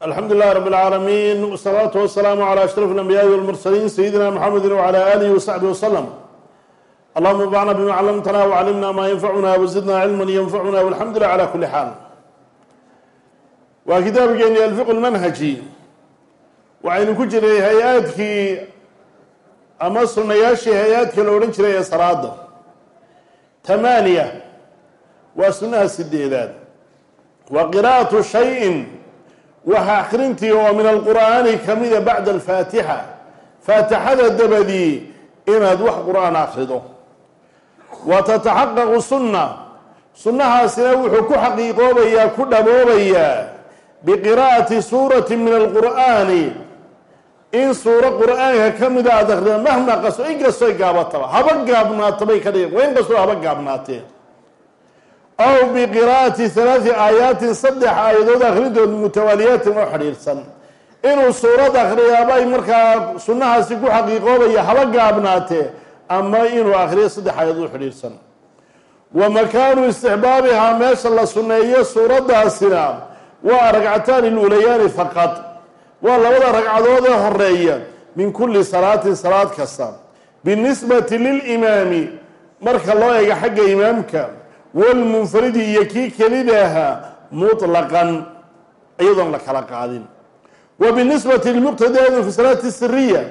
alxamdu lilahi rab اlcaalamiin wsalaatu wasalaamu calى ashraf اlanbiyaai walmursaliin sayidina mxamedi wcala alihi wasaxbi waslm allahuma anfacna bima clamtana wclimna ma yanfacuna wazidna cilma yanfacuna walxamdu lilah cala kuli xaal waa kitaabkeeni alfiqu lmanhaji waxaynu ku jiray hay-aadkii ama sunayaashii hay-aadka la odhan jiray ee salaada tamaaniya waa sunaha sideedaad wa qira'atu shayin waxa akrintii oo min alqur'aani kamida bacda alfaatixa. Faatixada dabadii inaad wax qur'aan akrido wa tataxaqaqu sunna. Sunnahaasina wuxuu ku xaqiiqoobayaa ku dhaboobayaa biqiraa'ati suurati min alqur'aani. In suuro qur'aanka ka mida aad akrida mahma qaso inkastoy gaabataba haba gaabnaatabay ka dhigeen wa in kastoo haba gaabnaatee aw biqiraa'ati halaati aayaatin saddex aayadood akhridood mutawaaliyaatin oo xidhiirsan inuu suurad akhriyaabay markaa sunnahaasi ku xaqiiqoobaya haba gaabnaatee ama inuu akhriyo saddex aayadood xidhiirsan wa makaanu istixbaabihaa meesha la sunneeyo suuraddaasina waa ragcataani luulayaani faqad waa labada ragcadood ee horreeya min kulli salaatin salaad kasta binisbati lilimaami marka loo eego xagga imaamka walmunfaridi iyo kii kelidaaha mutlaqan iyadoon la kala qaadin wa binisbati lmuqtadi aydan fi salaati siriya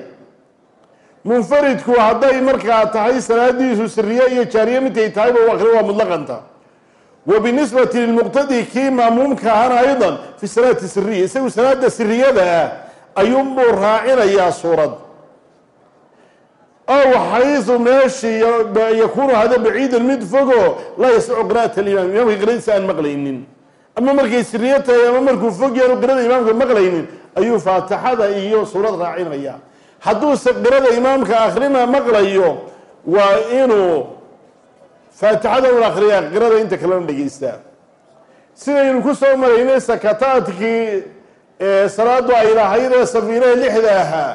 munfaridku hadday markaa tahay salaadiisu siriye iyo jaariye midkay tahayba u akri waa mutlaqanta wa binisbati lilmuqtadi kii maamuumka ahana aydan fi salaati siriya isagu salaada siriyada ah ayuunbuu raacinayaa suurad ow xaysu meeshii yakuunu hada baciidan mid fogo laa yasmacu qira'ata alimaam. Imaamka qiradiisa aan maqlaynin. Ama markay siriyo tahay ama markuu fog yaanu qirada imaamka maqlaynin ayuu faatixada iyo suurad raacinaya hadduuse qirada imaamka akhrina maqlayo waa inuu faatixada un akhriyaa qirada inta kalena dhegeystaa sidaynu ku soo maraynay sakataadkii salaadu ay lahayd ee safiinaha lixda ahaa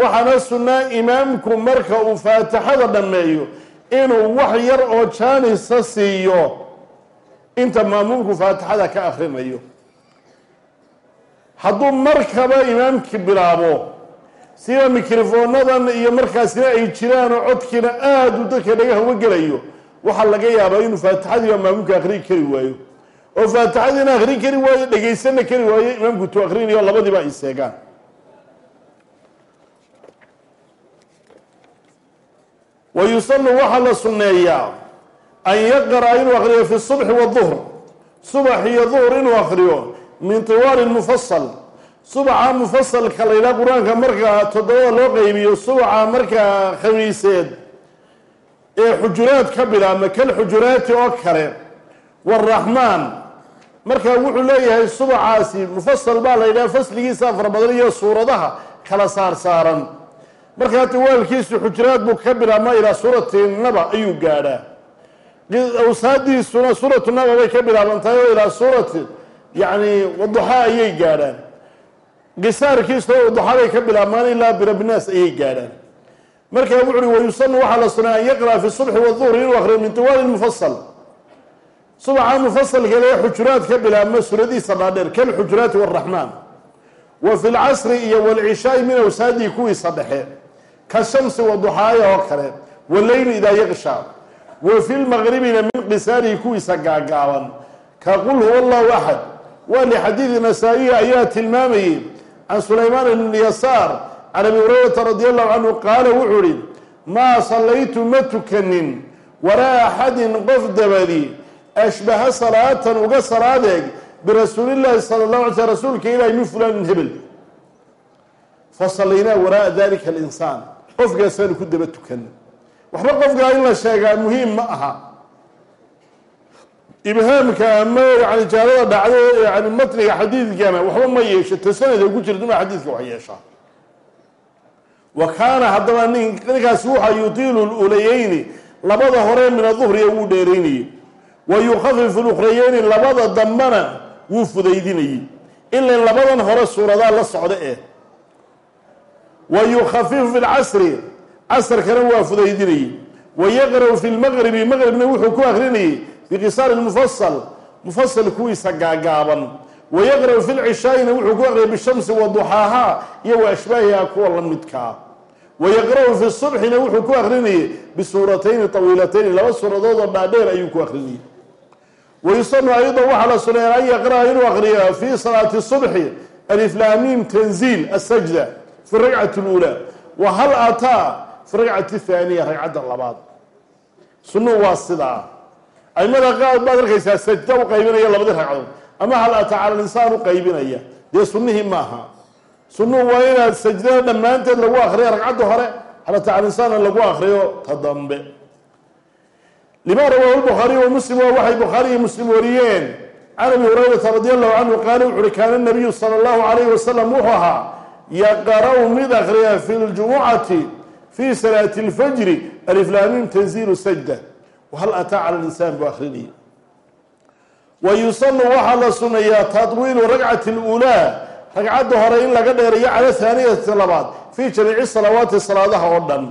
waxaana sunnaa imaamku marka uu faatixada dhammeeyo inuu wax yar oo jaanisa siiyo. Inta maamuumku faatixada ka akrinayo hadduu markaba imaamki bilaabo sida mikrofoonadan iyo markaasina ay jiraan oo codkiina aada u dadka dhagaha uga gelayo waxaa laga yaabaa inuu faatixadiiba maamuumka akrin kari waayo. Oo faatixadiina akrin kari waayo dhegaysana kari waayo imaamku tu akrinayo labadiiba ay seegaan wa yusanu waxaa la sunneeyaa an yaqra inuu akriyo fi subxi waduhr subax iyo duhr inuu akriyo min tiwaali mufasal subaxa mufasalka la yidhaha qur'aanka markaa toddobada loo qeybiyo subaxa markaa khamiiseed ee xujuraad ka bilaabma kal xujuraati oo kale waraxmaan markaa wuxuu leeyahay subaxaasi mufasal baa la yidhaha fasligiisa fara badan iyo suuradaha kala saar saaran markaa tiwaalkiisu xujuraad buu ka bilaabmaa ilaa suurati naba ayuu gaadhaa. Awsaadiisuna suuratu naba bay ka bilaabantahay oo ilaa suurati yani waduxaa ayay gaadhaan. Gisaarkiisuna waduxaa bay ka bilaabmaan ilaa birabinaas ayay gaadhaan. Markaa wuxu uhi wayusanu waxaa la sunay an yaqra fi subxi waduhri inuu akriyo min tiwaali mufasal subaxa mufasalka lee xujuraad ka bilaabma suuradiisa dhaadheer kalxujuraati waraxmaan wa fi lcasri iyo walcishaai min awsaadii kuwiisa dhexe ka shamsi waduxaaya oo kale waleyli idaa yaqsha wa fi lmaqribina min qisaarihi kuwiisa gaagaaban. Ka qul huwa allahu axad waa lixadiidi nasaa-iya ayaa tilmaamayey can sulaymaan ibn yasaar can abi hurayrata radi allahu canhu qaala wuxuu ihi maa sallaytu ma tukanin waraa axadin qof dabadi ashbaha salaatan uga salaadeeg birasuulillahi sala llahu alay sl rasuulka ilaahi min fulaanin hebel. Fa sallaynaa waraaa dalika alinsaan qofkaasaanu ku daba tukan. Waxba qofkaa in la sheegaa muhiim ma aha. Ibhaamka ama yani jaalada dhacdo yani matniga xadiidkana waxba ma yeesho ta sanada ugu jirta ma xadiidka wax yeeshaa wa kaana haddaba ninkaasi waxaa yutiilu lulayeyni labada hore min aduhriya wuu dheeraynayey wa yukhafifu lukrayeyni labada dambana wuu fudaydinayey ilan labadan hore suuradaa la socda eh wa yukhafifu fi lcasri casrkana waa fudaydinayey wa yaqra'u fi lmaqribi maqribna wuxuu ku akrinayey biqisaari mufasal mufasal kuwiisa gaagaaban wayaqra'u fi lcishaa'ina wuxuu ku aqriyay bishamsi wa duxaahaa iyo wa ashbaahiha kuwa la midkaa wayaqra'u fi subxina wuxuu ku akrinayay bisuuratayni tawiilatayni laba suuradood oo dhaadheer ayuu ku akrinayay wayusanu ayضa waxaa la suneeya an yaqra'a inuu akriyo fi salaati subxi aliflaamiim tanziil asajda fi ragcati اlula wa hal ataa fi ragcati haaniya ragcadda labaad sunuhu waa sidaa aimada qaar baad arkaysaa sajda u qaybinaya labadii ragcadood ama hal ataa cala linsaan u qaybinaya dee sunihii maaha sunuhu waa inaad sajdada dhammaanteed lagu akriyo ragcadda hore hal ataa cala linsaanna lagu akriyo ta dambe lima rawaahu lbukhaariy wa muslim waa waxay bukhaari iyo muslim wariyeen can abi hurayrata radi allahu canhu qaala wuxu uhi kaana nabiyu sala allahu alayhi wasalam wuxuu ahaa yaqra-u mid akriya fi ljumucati fi salaati اlfajri aliflaamim tanziilu sajda. Wahal ataa cala linsaan buu akrinaya wa yusanu waxaa la sunayaa tatwiilu ragcati اluulaa ragcadda hore in laga dheerayo cala haaniyati labaad fii jamiici salawaati salaadaha oo dhan.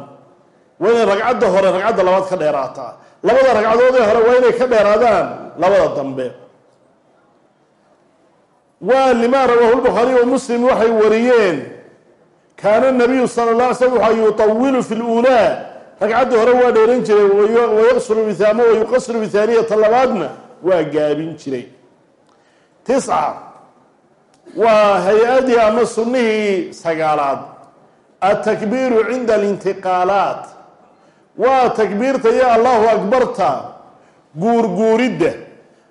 Waa inay ragcadda hore ragcadda labaad ka dheeraataa. Labada ragcadood ee hore waa inay ka dheeraadaan labada dambe waa lima rawaahu lbukhaariy wa muslim waxay wariyeen. Kaana nabiyu sala la slam waxaa yutawilu fi luulaa ragcadda hore waa dheeran jiray wayaqsuru biama wayuqasiru bihaaniyata labaadna waa gaabin jiray. Tisca waa hay'adii ama sunnihii sagaalaad. Atakbiiru cinda alintiqaalaat. Waa takbiirta iyo allahu akbarta. Guurguuridda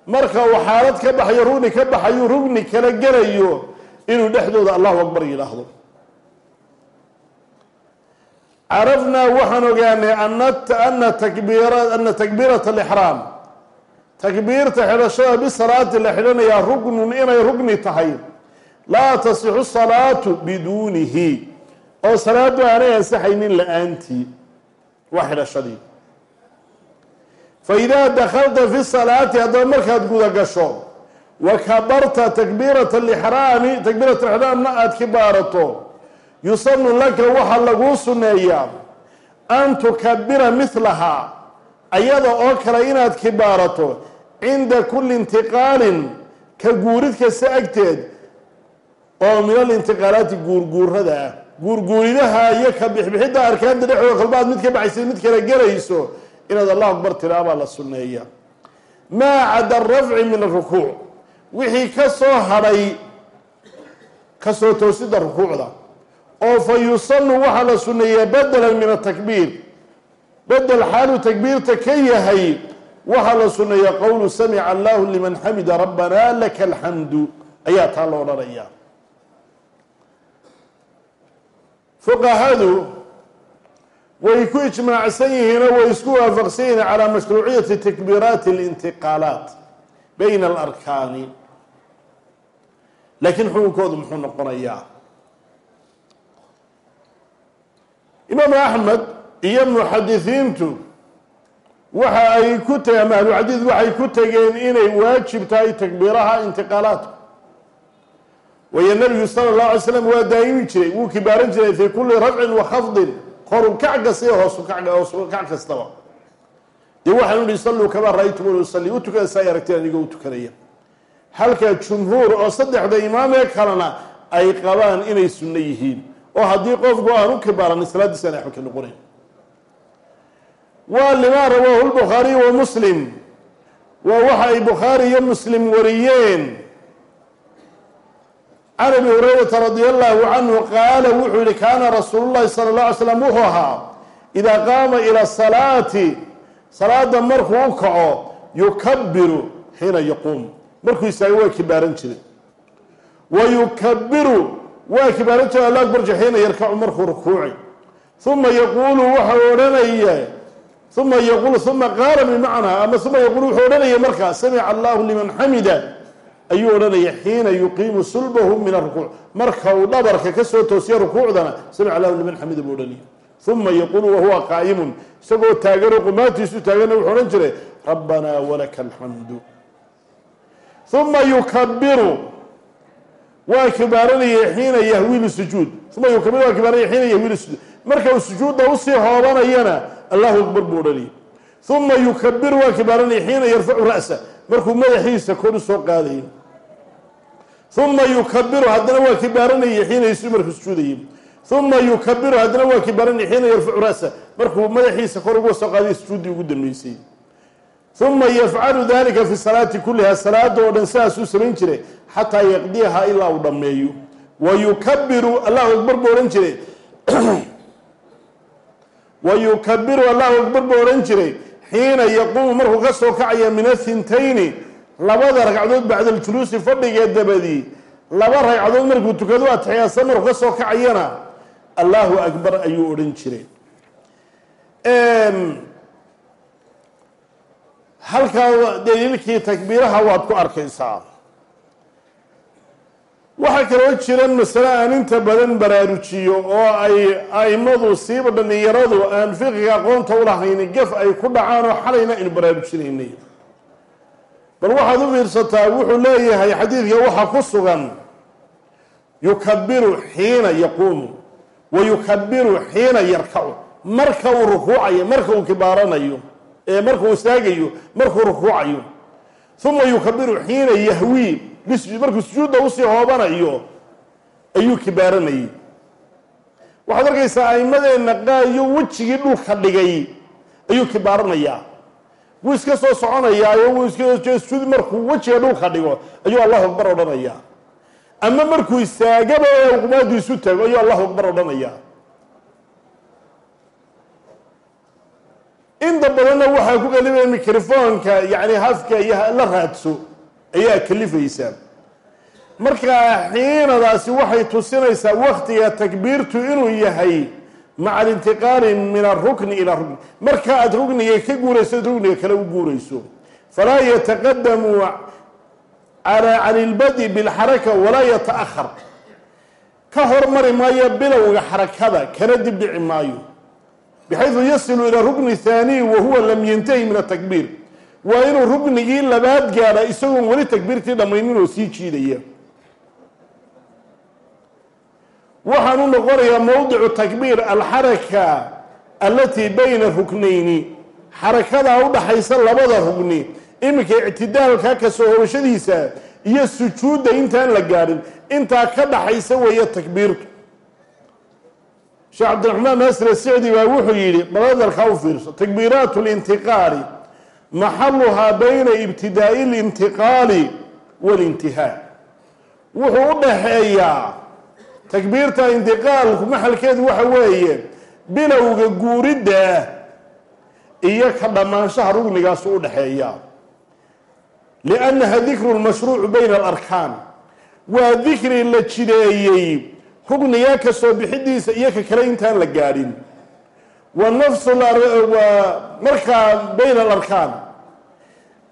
marka uu xaalad ka baxayo rugni ka baxayu rugni kala gelayo inuu dhexdooda allahu akbar yidhaahdo. Carafnaa waxaan ogaanay ana ana takbiirata alixraam takbiirta xidhashada bisalaati la xidhanayaa rugnun inay rugni tahay. Laa tasixu salaatu biduunihi. Oo salaadu aanay ansaxaynin la'aantii waa xidhashadii fa idaa dakhalta fi salaati haddaba markaad guda gasho wa kabarta takbiirata alixraami takbiirata alixraamna aada kibaarato yusanu laka waxaa laguu sunneeyaa an tukabira mihlahaa ayada oo kale inaad kibaarato cinda kulli intiqaalin ka guurid kasta agteed oo min alintiqaalaati guurguurada ah guurguuridaha iyo ka bixbixidda arkaanta dhexdooda kolbaad mid ka baxaysa mid kala gelayso inaad allahu akbar tiraa baa la sunneeya. Maa cada arafci min arukuuc wixii ka soo hadhay ka soo toosida rukuucda. Oo fa yusanu waxaa la sunneeyaa bedelan min atakbiir bedel xaalu takbiirta ka yahay waxaa la sunneeyaa qowlu samica allahu liman xamida rabbana laka alxamdu ayaa taa la odhanayaa. Fuqahadu way ku ijmaacsan yihiinoo way isku waafaqsan yihiin calaa mashruuciyati takbiiraati alintiqaalaat bayna alarkaani. Laakiin xukunkoodu muxuu noqonayaa. Imaamu axmed iyo muxadisiintu waxa ay ku tageen ama ahluxadiid waxay ku tegeen inay waajib tahay takbiiraha intiqaalaadku waayo nabigu sala allahu alay slam waa daa'imi jiray wuu kibaaran jiray fii kulli rafcin wa khafdin koru kac kasta iyo hoosu kac hoosu kac kastaba dee waxaanu ihi salluu kamaa ra'aytumuni usalli u tukada? Saa ay aragteen anigoo u tukanaya. Halka jumhuur oo saddexda imaamee kalena ay qabaan inay sunno yihiin. Oo haddii qofku aan u kibaaranin salaaddiisa aan waxba ka noqonayn waa limaa rawaahu lbukhaariy wa muslim. Waa waxa ay bukhaari iyo muslim wariyeen can abi hurayrata radi allahu canhu qaala wuxuu yihi kaana rasuulu llahi sala اllah alay slam wuxuu ahaa idaa qaama ila salaati salaada markuu u kaco yukabiru xiina yaquum. Markuu istaago waa kibaaran jiray. Wa yukabiru waa kibaaran jiray alla akbar xiina yarkacu markuu rukuuci. Uma yaquulu waxau odhanaya uma yaquulu uma qaala bimacnaa ama uma yaquulu wuxuu odhanaya markaa samica allahu liman xamida ayuu odhanaya xiina yuqiimu sulbahu min arukuuc marka uu dhabarka ka soo toosiya rukuucdana samic allahu liman xamida buu odhanaya uma yaquulu wahuwa qaa'imun. Isagoo taaganoo qumaatiisu taagana wuxuu odhan jiray rabbanaa walaka alxamdu uma yukabiru waa kibaaranaya xiina yahwilu sujuud uma yukabiru waa kibaaranaya xiina yahwilu sujuud marka uu sujuudda u sii hoobanayana allahu akbar buu odhanaya uma yukabiru waa kibaaranaya xiina yarfacu ra'sa. Markuu madaxiisa kor u soo qaadayo uma yukabiru haddana waa kibaaranayay xiina markuu sujuudayay uma yukabiru haddana waa kibaaranayay xiina yarfacu ra'sa markuu madaxiisa kor uga soo qaaday sujuuddii ugu dambeysay uma yafcalu dalika fi salaati kuliha salaada oo dhan sidaasuu samayn jiray xataa yaqdiyaha ilaa uu dhammeeyo wa allahu akbar buu odhan jiray wa allahu akbar buu odhan jiray xiina yaquumu markuu ka soo kacaya min athintayni labada ragcadood bacda aljuluusi fadhigee dabadii laba ragcadood markuu tukado atixyaasa markuu ka soo kacayana. Allahu akbar ayuu odhan jiray. Halkaa daliilkii takbiiraha waad ku arkaysaa. Waxaa kaloo jira masale aan inta badan baraarujiyo oo ay aimadu siiba dhallinyaradu aan fiqiga aqoonta ulahayn gaf ay ku dhacaan oo xalayna aynu baraarujinaynay bal waxaad u fiirsataa wuxuu leeyahay xadiidka waxaa ku sugan yukabiru xiina yaquumu wa yukabiru xiina yarkacu marka uu rukuucayo marka uu kibaaranayo ee markuu istaagayo markuu rukuucayo. Uma yukabiru xiina yahwii markuu sujuudda u sii hoobanayo ayuu kibaaranayay waxaad arkaysaa aimadeenna qaayo wejigii dhulka dhigay ayuu kibaaranayaa wuu iska soo soconayaayo wuu iska sujuud markuu wejiga dhulka dhigo. Ayuu allahu akbar odhanayaa ama markuu istaagaba ee qumaadu isu taago ayuu allahu akbar odhanayaa inta badanna waxaa ku kalifaya microfoonka yani hafka iyo la raadso ayaa kalifaysa markaa xiinadaasi waxay tusinaysaa waktiga takbiirtu inuu yahay maca alintiqaali min arukni ila rukni marka aad rukniga ka guurayso ad rukniga kale u guurayso falaa yataqadamu can ilbadi bilxaraka walaa yataahar ka hormari maayo bilowga xarakada kana dib dhici maayo bxayثu yasilu ilى rukni haaniyi wa huwa lam yantahi min atakbiir waa inuu ruknigii labaad gaadha isagoon weli takbiirtii dhammaynin oo sii jiidaya waxaan u noqonayaa mowdicu takbiir alxaraka alatii bayna ruknayni. Xarakadaa udhaxaysa labada rugni iminka ictidaalka ka soo hobashadiisa iyo sujuudda intaan la gaadhin intaa ka dhaxaysa weeye takbiirtu sheekh cabdiraxmaan naasir asicdi baa wuxuu yidhi baladalkaa u fiirso takbiiraat lintiqaali maxaluhaa bayna ibtidaa'i lintiqaali walintihaa wuxuu u dhaxeeyaa takbiirta intiqaalku maxalkeedu waxa weeye bilowga guuridda iyo ka dhammaanshaha rugnigaasu u dhaxeeyaa liannaha dikru lmashruucu bayna alarkaan. Waa dikri la jideeyey rugnigaa ka soo bixidiisa iyo ka kale intaan la gaadhin. Wa nafsu markaa bayna alarkaan.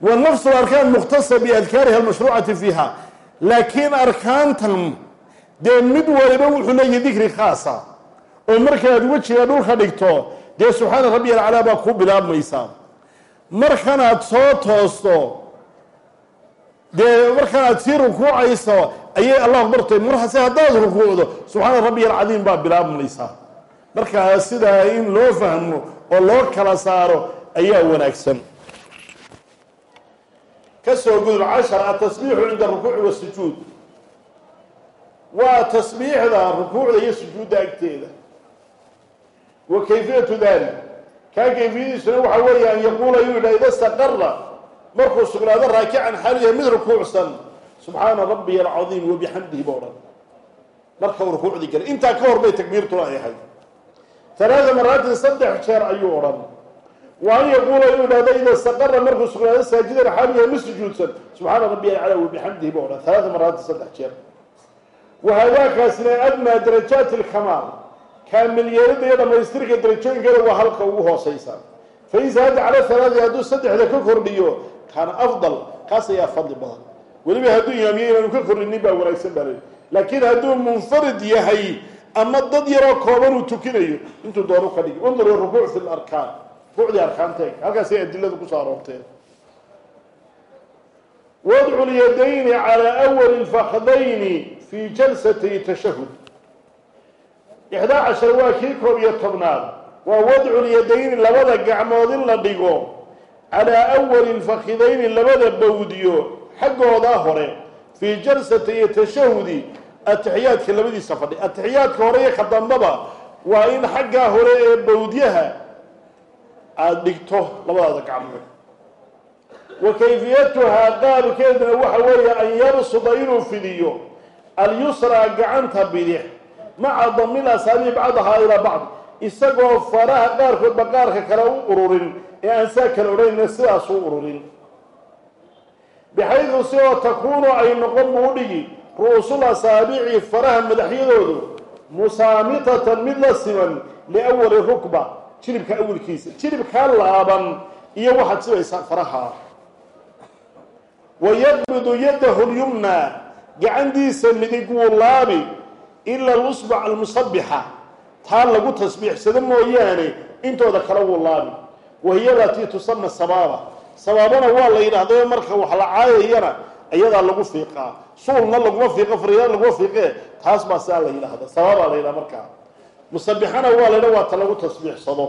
Wa nafsu larkaan mukhtasa biadkaariha almashruucati fiiha. Laakiin arkaantan dee mid waliba wuxuu leeyahay dikri khaasa. Oo markaad wejiga dhulka dhigto dee subxaana rabbi alcalaa baa ku bilaabmaysaa markanaad soo toosto dee markanaad sii rukuucayso ayay allah akbartay marhase haddaad rukuucdo subxaana rabbiy alcadiim baa bilaabmaysaa markaa sidaa in loo fahmo oo loo kala saaro ayaa wanaagsan. Ka soo gudub cashar atasbiixu cinda arukuuci wasujuud waa tasbiixda rukuucda iyo sujuudda agteeda wa kayfiyatu dalik kaa kayfiyadiisuna waxaa weeye an yaquula inuu yidhaha ida staqara markuu sugnaado raakican xaaliya mid rukuucsan subxaana rabbiya alcadiim wabixamdihi ba odhan. Marka uu rukuucdii galay. Intaa ka hor bay takbiirtuna ay ahayd. Talaada maraatin saddex jeer ayuu odhan. Wa an yaquula inuu idhahdo ida staqara markuu sugnaado saajidan xaaliya mid sujuudsan subxaana rabbiya alcalaa wabixamdihi ba odhan. Talaada maraatin saddex jeer wahaadaakaasina adnaa darajaati alkamaal kaamil yeelida iyo dhammaystirka darajooyinkeeda waa halka ugu hooseysa fain zaada cala halaadi hadduu saddexda ka kordhiyo kaana afdal kaas ayaa fadli badan weliba hadduu imaamiye inaanu ka kordhinin baa wanaagsan baa lei laakiin hadduu munfarid yahay ama dad yaroo kooban uu tukinayo intuu doonu ka dhigi undur rukuuc fi larkaan rukuucdii arkaanteeg halkaasay adiladu ku soo aroorteen wadcu lyadayni calaa awali lfakdayni fi jalsatay tashahud ixdaa cashar waa kii koob iyo tobnaad. Waa wadcu lyadayni labada gacmood in la dhigo. Calaa awali lfakidayni labada bawdiyo xaggoodaa hore. Fii jalsati iyo tashahudi atixiyaadka labadiisa fadhi. Atixiyaadka hore iyo ka dambaba waa in xaggaa hore ee bawdyaha aada dhigto labadaada gacmood. Wa kayfiyatuhaa qaabkeeduna waxa weeye an yabsuda inuu fidiyo alyusraa gacanta bidix. Maca damil asaabiic bacdahaa ilaa bacd. Isagoo faraha qaarkoodba qaarka kale u ururin ee aan saa kale odhanayna sidaas u ururin. Bixaydu si oo takuunu ay noqon buu u dhigi ru-usul asaabici faraha madaxyadoodu musaamitatan mid la siman liawali rukba jilibka awalkiisa jilibkaa laaban iyo waxaad sibaysaa faraha. Wayaqbidu yadahu lyumna gacantiisa midig wuu laabi ila lusbac almusabixa taa lagu tasbiixsado mooyaane intooda kale wuu laabi wahiya alatii tusama sabaaba. Sabaabana waa la yidhaahdayo marka wax la caayayana iyadaa lagu fiiqaa. Suulna laguma fiiqo fariyaana laguma fiiqee taas baa sidaa la yidhaahda sabaabaa la yidhaha markaa musabixana waa la yidhaha waa ta lagu tasbiixsado.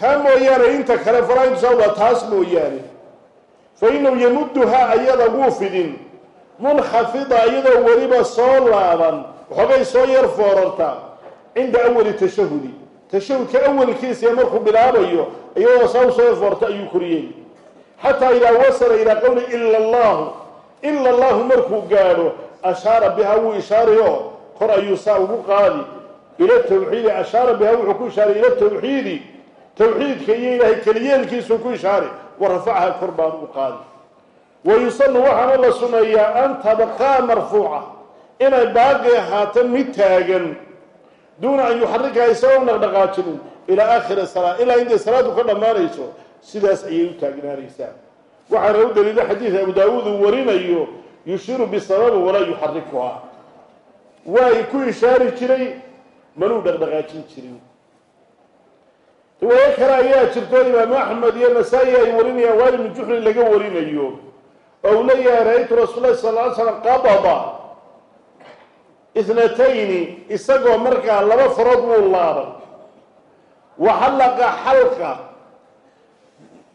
Taa mooyaane inta kale faraintusa waa taas mooyaane. Fa inahu yamuduhaa ayada wuu fidin munkhafida iyadoo weliba soo laaban waxoogay soo yar foorarta cinda awali tashahudi. Tashahudka awalkiisa markuu bilaabayo iyadoo saa u soo yar foorarta ayuu koriyey. Xataa idaa wasala ilaa qowli ila allahu ila allahu markuu gaadho ashaara bihaa wuu ishaarayo kor ayuu saa ugu qaadi. Ila tawxiidi ashaara bihaa wuxuu ku ishaaray ila tawxiidi. Tawxiidka iyo ilaahay keliyeelkiisuu ku ishaaray wa rafacaha kor baan u qaadi wa yusanu waxaana la suneeyaa an tabqaa marfuuca inay baaqi ahaato mid taagan duuna an yuxarikaha isagoo dhaqdhaqaajinin ilaa aakhiri salaa ilaa intay salaadu ka dhammaanayso sidaas ayay u taagnaanaysaa waxaana u daliilo xadiid abu daawuud uu warinayo yushiru bisababi walaa yuxarikuhaa waay ku ishaari jiray manuu dhaqdhaqaajin jirin riwaayo kale ayaa jirto imaamu axmed iyo nasaa-i ay warinayaan waali min juxrin laga warinayo oo uu leeyahay ra'aytu rasuul lahi sal ly slam qabada ithnatayni isagoo markaa laba farood wuu laabay. Waxallaqa xalqa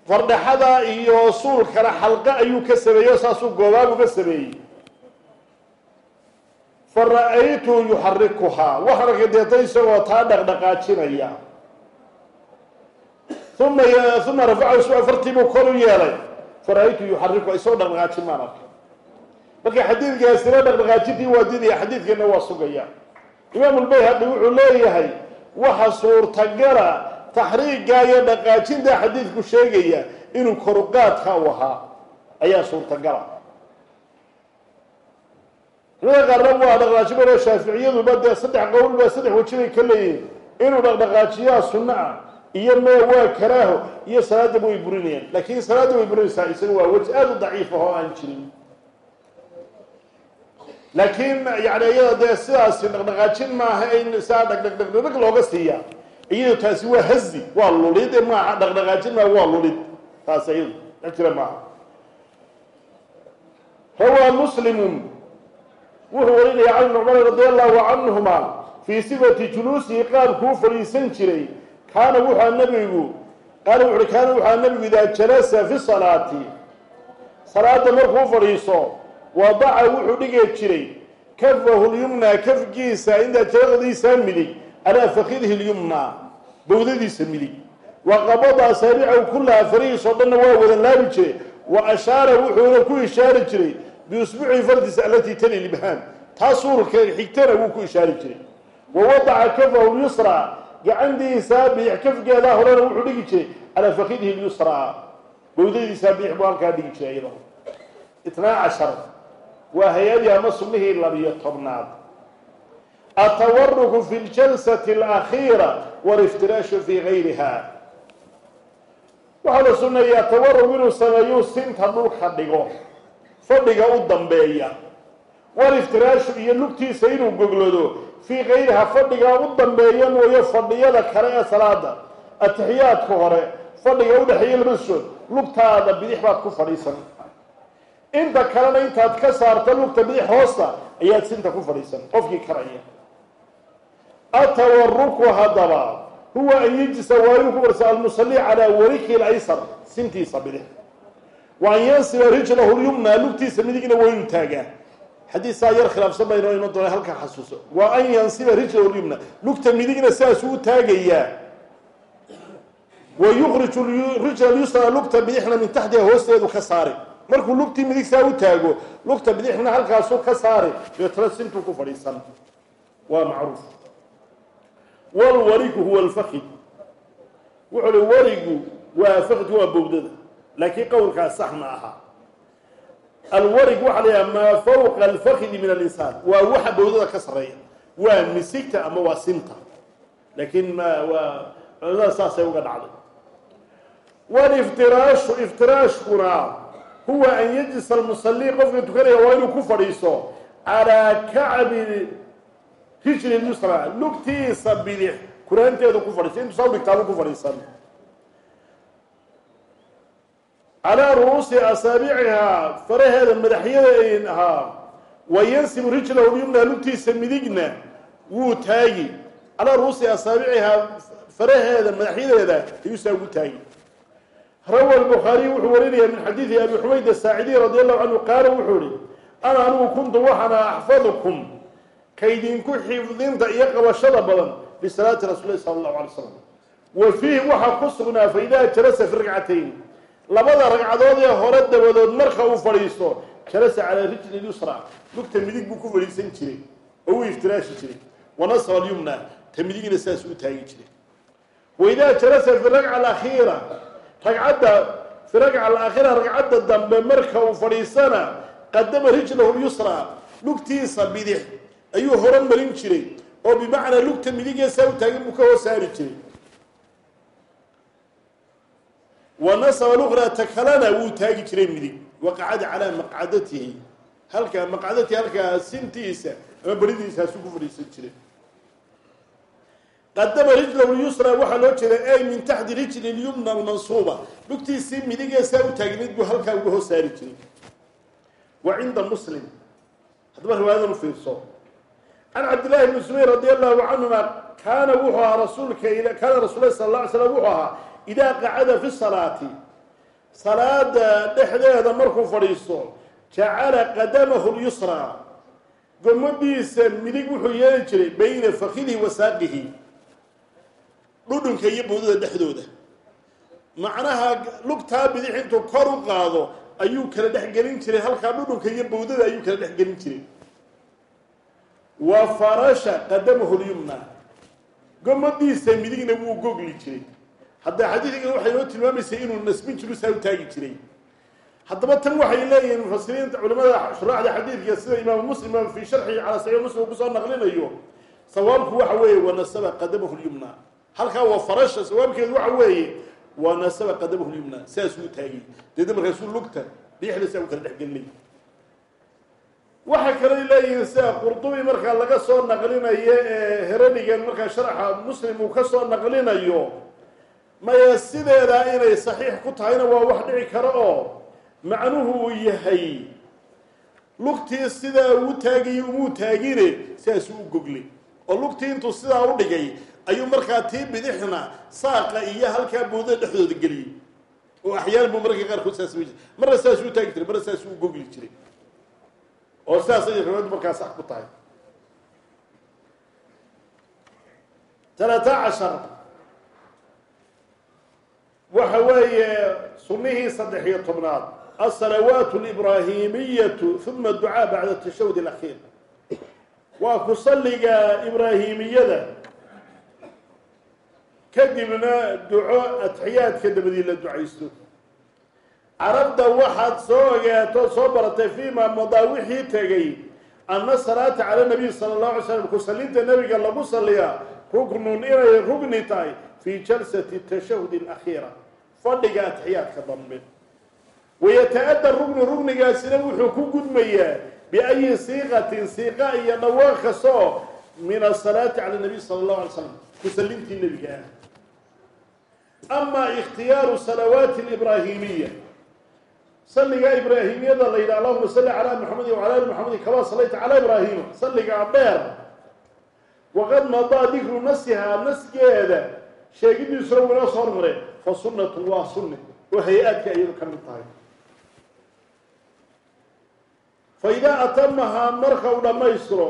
fardhaxada iyo suulkana xalqa ayuu ka sameeyo saasuu goobaabu ka sameeyey. Fa ra'aytu yuxarikuhaa waxaan arkay deeta isagoo taa dhaqdhaqaajinaya. Uma uma rafacahu afartiibuu kor u yeelay fa ra'aytu yuxarikuha isagoo dhaqdhaqaajin maan arkay. Marka xadiidkaasina dhaqdhaqaajintii waa didaya xadiidkeena waa sugaya. Imaamu lbayhaqi wuxuu leeyahay waxa suurtagala taxriigaa iyo dhaqaajinta xadiidku sheegaya inuu koruqaadka u ahaa ayaa suurtagala. Culimada qaarna waa dhaqdhaqaajin shaaficiyaduba dee saddex qowlba saddex waji bay ka leeyihiin inuu dhaqdhaqaajiyaa sunno ah iyo mee waa karaaho iyo salaadaba way burinayaan. Laakiin salaadda way burinaysaa isaga waa weji aada u daciif ah oo aan jirin. Laakiin yani iyada dee sidaasi dhaqdhaqaajin maaha in saa dhagdhagdhagdhag looga siiya iyado taasi waa hazi waa lulid maaha dhaqdhaqaajin maaha waa lulid taas iyadu jira maaha. Rawaa muslimun wuxuu warinaya can nucman radi allahu canhuma fii sifati juluusihi qaabkuu fadhiisan jiray kaana wuxua nabigu qaala wuxuuhi kaana wuxua nabigu idaa jalasa fi salaati. Salaada markuu fadhiiso wadaca wuxuu dhigi jiray kafahu lyumna kafkiisa intaa jalaqdiisa midig calaa fakidihi lyumna bowdadiisa midig wa qabada asaabicahu kullaha farihiisoo dhanna waa wada laabi jiray wa ashaara wuxuuna ku ishaari jiray biusbuuci fardiisa alatii tali libhaan taa suurka xigtana wuu ku ishaari jiray. Wa wadaca kafahu lyusra gacantiisa biix kafgeedaa horena wuxuu dhigi jiray calaa fakidihi lyusra bowdadiisa biix buu halkaa dhigi jiray iyada itnaa cashar waa hay'adii ama sunnihii labiyo tobnaad. Atawaruku fi ljalsati alakhiira waliftiraashu fii gayriha. Waxaa la sunneeyaa tawarug inuu sameeyuu sinta dhulka dhigo fadhiga u dambeeya. Waliftiraashu iyo lugtiisa inuu goglado fii gayriha fadhiga u dambeeya mooyo fadhiyada kale ee salaada atixiyaadka hore fadhiga udhexeeya laba sood lugtaada bidix baad ku fadhiisan. Inta kalena intaad ka saarto lugta bidix hoosta ayaad sinta ku fadhiisan qofkii karaya. Atawaruku haddaba huwa an yejisa waa ku barsa almusalli calaa wariki laysar sintiisa bidix. Wa an yansiba rijlahu lyumna lugtiisa midigna inuu taagaa xadiisaa yar khilaafsan bayno ino doona halkaa xasuuso. Wa an yansiba rijlahu lyumna lugta midigna sidaasuu u taagayaa wa rijla lyusra lugta bidixna min taxtiha hoosteedu ka saari. Markuu lugtii midig saa u taago lugta bidixna halkaasuu ka saari. Deetana sintuu ku fadhiisan. Waa macruuf. Walwarigu huwa alfakid wuxuu li warigu waa fakidku waa bowdada laakiin qowlkaas sax ma aha alwarig waxaa la yidhaha maa fawqa alfakidi min alinsaan. Waa waxa bowdada ka sarreeya. Waa misigta ama waa sinta laakiin ma waa culimada saasay uga dhacday. Waliftiraashu iftiraashkuna huwa an yajlisa almusalii qofka tukanaya waa inuu ku fadhiiso calaa kacbi rijli lyusra lugtiisa bidix. Kuraanteedu ku fadhiiso intuu saa dhigtaabu ku fadhiisan calaa ru'uusi asaabicihaa faraheeda madaxyada ahaa wa yansibu rijlahu lyumna lugtiisa midigna wuu taagi calaa ru'uusi asaabicihaa faraheeda madaxyadeeda ayuu saa ugu taagi rawa albukhaariy wuxuu warinaya min xadiidi abi xumayd asaacidiy radi allahu canhu qaala wuxuu ihi ana anigu kuntu waxaana axfadukum kaydinku xifdinta iyo qabashada badan bisalaati rasuuli sala allahu alay slam wa fiihi waxaa ku sugnaa fa idaa jalasa fi ragcatayn labada ragcadood ee hore dabadood marka uu fadhiisto jalasa calaa rijli lyusra lugta midig buu ku fadhiisan jiray oo uu iftiraashi jiray. Wanasaba alyumna ta midigina saas u taagi jiray. Wa idaa jalasa fi ragca alakhiira ragcadda fi ragca ragcadda dambe marka uu fadhiisana qadama rijlahu lyusra lugtiisa bidix. Ayuu horan marin jiray oo bimacnaa lugta midigee saa u taagin buu ka hoos saari jiray wa nasaba luqra ta kalena wuu taagi jiray midig waqacada calaa maqcadatihi. Halka maqcadatihi halkaa sintiisa ama beridiisaasu ku fadhiisan jiray. Qadama rijlahu lyusra waxaa loo jeeda ay min taxti rijli lyumna almansuuba. Lugtiisii midigee saa u taagneyd buu halkaa uga hoos saari jiray. Wa cinda muslim. Haddaba riwaayadan u fiirso. Can cabdillahi bni zubayr radi allahu canhuma kaana wuxuu ahaa rasuulka kaana rasul lahi sala alla alay slam idaa qacada fi salaati salaada dhexdeeda markuu fadhiisto jacala qadamahu lyusra gomadiisa midig wuxuu yeeli jiray bayna fakidihi wa saaqihi dhudhunka iyo bowdada dhexdooda macnaha lugtaa bidix intuu kor u qaado ayuu kala dhexgelin jiray halkaa dhudhunka iyo bowdada ayuu kala dhexgelin jiray wa farasha qadamahu lyumna gomadiisa midigna wuu gogli jiray hadda xadiidkan waxay noo tilmaamaysa inuu nasbin jiru saa u taagi jiray. Haddaba tan waxay leeyihiin mufasiriinta culimada shuraaxda xadiidka sida imaamu muslim fii sharxihi calaa saxiix muslim ku soo naqlinayo. Sawaabku waxa weeye wanasaba qadamahu lyumna. Halkaa waa farasha sawaabkeedu waxa weeye wanasaba qadamahu lyumna. Saasuu taagay deedna markaasuu lugta bidixda saa u kala dhexgelinay waxa kaley leeyihiin sida qurdubi markaa laga soo naqlinayo ee heranigan markaa sharaxa muslim uu ka soo naqlinayo maya sideedaa inay saxiix ku tahayna waa wax dhici kara oo macnuhu uu yahay. Lugtii sidaa uu taagayay umuu taagine sidaasuu u goglay oo lugtii intuu sidaa u dhigay ayuu markaa tii bidixna saaqa iyo halkaa boodada dhexdooda geliyey. Oo axyaan buu mararka qaarkood saas ma jir marna sidaasuu taagi jiray marna sidaasuu u gogli jiray. Oo sidaas ayay riwaayaddu markaa sax ku tahay. Talaata cashar waxa weeye sunihii saddex iyo tobnaad alsalawaat alibraahimiyatu uma adducaa bacda tashahud alakhiir. Waa ku salliga ibraahimiyada. Kadibna duco atxiyaadka dabadii la ducaysto. Carabda waxaad soo ogaato soo baratay fiima madaa wixii tegay ana salaata cala nabiy sala allahu alay slam kusallinta nebiga lagu salliyaa ruknun inay rugni tahay fii jalsati tashahud alakhiira fadhiga atxiyaadka dambe. Wayata-adda rugnu rugnigaasina wuxuu ku gudmayaa biayi siiqatin siiqa iyo dhawaaq kastoo min asalaati cala nabiy sala allahu alay slam kusallintii nebiga ah. Ama ikhtiyaaru salawaati alibraahimiya salliga ibraahimiyada la yidhaha allahuma salli calaa maxamedi wacala ali maxamedi kamaa sallayta calaa ibraahima salligaa dheer. Waqad madaa dikru nasihaa nasgeeda sheegidiisuna winoo soo hormare fa sunnatu waa sunne oo hay'aadka iyadu ka mid tahay. Fa idaa atamahaa marka uu dhammaystiro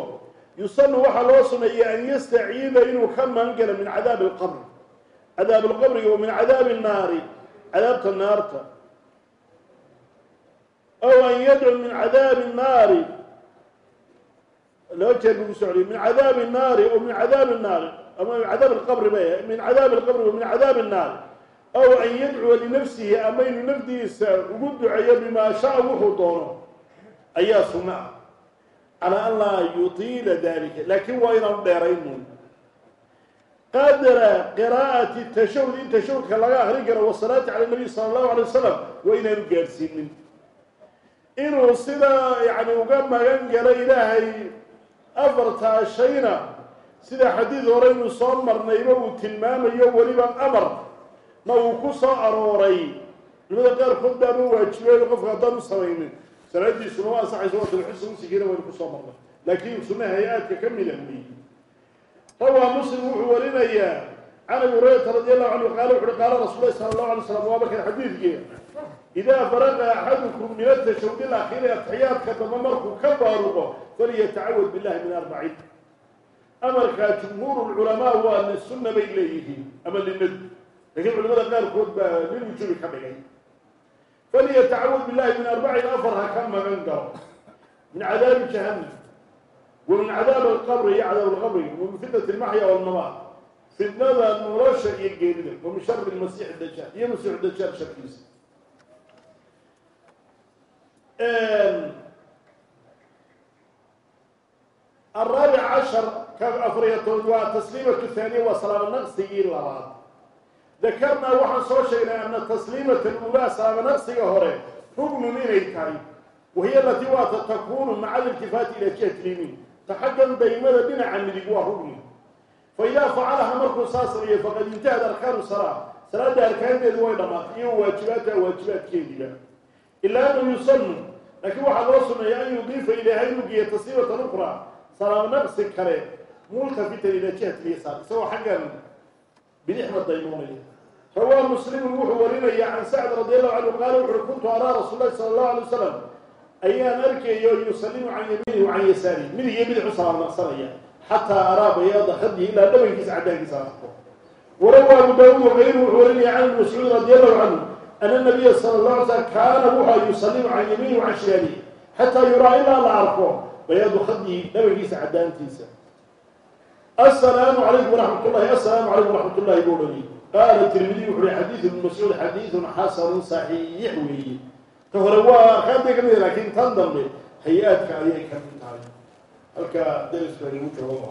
yusanu waxaa loo suneeyey an yastaciida inuu ka maangalo min cadaabi alqabr cadaab alqabriga wa min cadaabi nnaari cadaabta naarta. Ow an yadcu min cadaabi nnaari laba jeer ku socday min cadaabi nnaari o min cadaabi nnaari ama min alqabri bay min cadaabi alqabri wa min cadaabi nnaari ow an yadcuwa linafsihi ama inuu nafdiisa ugu duceeyo bimaa shaa wuxuu doono ayaa sunno ah calaa an laa yutiila dalika laakiin waa inaanu dheeraynin qadra qiraa'ati tashahud in tashahudka laga akrin karo wasalaati cala nabiy sala allahu alay wasalam waa inaanu gaadhsiinin inuu sidaa yani uga magan galo ilaahay afartaa shayna sida xadiid hore inuu soo marnayba uu tilmaamayo weliba amar na uu ku soo arooray? Culimada qaarkood baaba waajibeen qofka haddaan u samaynin. Salaadiisuna waa ansaxaysa waa talxusa usigiina waynu ku soo marnay. Laakiin sunna hay'aadka ka mida weyi rawaa muslim wuxuu warinayaa can abi hurayrata radi allahu canhu qaala wuxu uhi qaala rasul lahi sala allahu alay slam waa markan xadiidkii idaa faraqa axadukum min atashawud ilakhiri atixiyaadka dambe markuu ka baaruqo falyatacawad billahi min arbacin. Amarkaa jumhuur lculamaa waa lisunna bay leeyihiin ama linad laakiin culimada qaarkood baa lilwujuubi ka dhigay. Falyatacawad billahi min arbacin afar ha ka magan galo min cadaabi jahannam. Wa min cadaab alqabri iyo cadaab alqabri. Wa min fitnati almaxya walmamaat fitnada nolosha iyo geerida. Wa min shari lmasiix dajaal iyo masiix dajaal sharkiisa. Ehm, Araabic cashar ka afariyo toban waa tasliimatu thaaniya waa salaamo naqsigii labaad dakarnaa waxaan soo sheegnay anna tasliimata alulaa saabanaqsiga hore ruknun inay tahay. Wahiya alatii waata takuunu maca liltifaati ilaa jihati lyimiin taxaggan daymada dhinaca midig waa rugni. Fa idaa facalaha markuu saa sameeyo faqad intahad arkaanu salaa salaadda arkaanteedu way dhammaatay iyo waajibaataha waajibaadkeediiba ilaa anahu yusanu laakiin waxaa loo suneeya an yudiifa ilaahay mugiya geeya tasliimatan ukhraa. Salaam naqsi kale multafitan ilaa jihati lyasaar isagoo xaggan bidixda daymoonaya muslimun wuxuu warinaya can sacd radi allahu canhu qaala wuxuui kuntu araa rasuul lahi sala allahu alay wasalam ayaan arkayo yusalimu can yamiinihi wa can yasaarihi midig iyo bidixu salaam naqsanaya xataa araa bayaada khadihi ilaa dhabankiisa caddaankiisa arko warawaa abu daawuud waqayru wuxuu warinaya can ibni mascuud radi allahu canhu ana nabiya sala allah alay slam kaana wuxaa yusalimu can yamiinihi wa can shimaalihi xataa yuraa ilaa la arko bayaadu khadihi dhabankiisa caddaantiisa assalaamu calaykum waraxmat ullahi assalaamu calaykum waraxmat ullahi buu dhagi qaala tirmidiy wuxu uhi xadiidu ibn mascuud xadiidun xasanun saxiix weeye ta hore waa arkaantay ka mid laakiin tan dambe hay'aadka ayay ka mid tahay halka dariska lagu joogo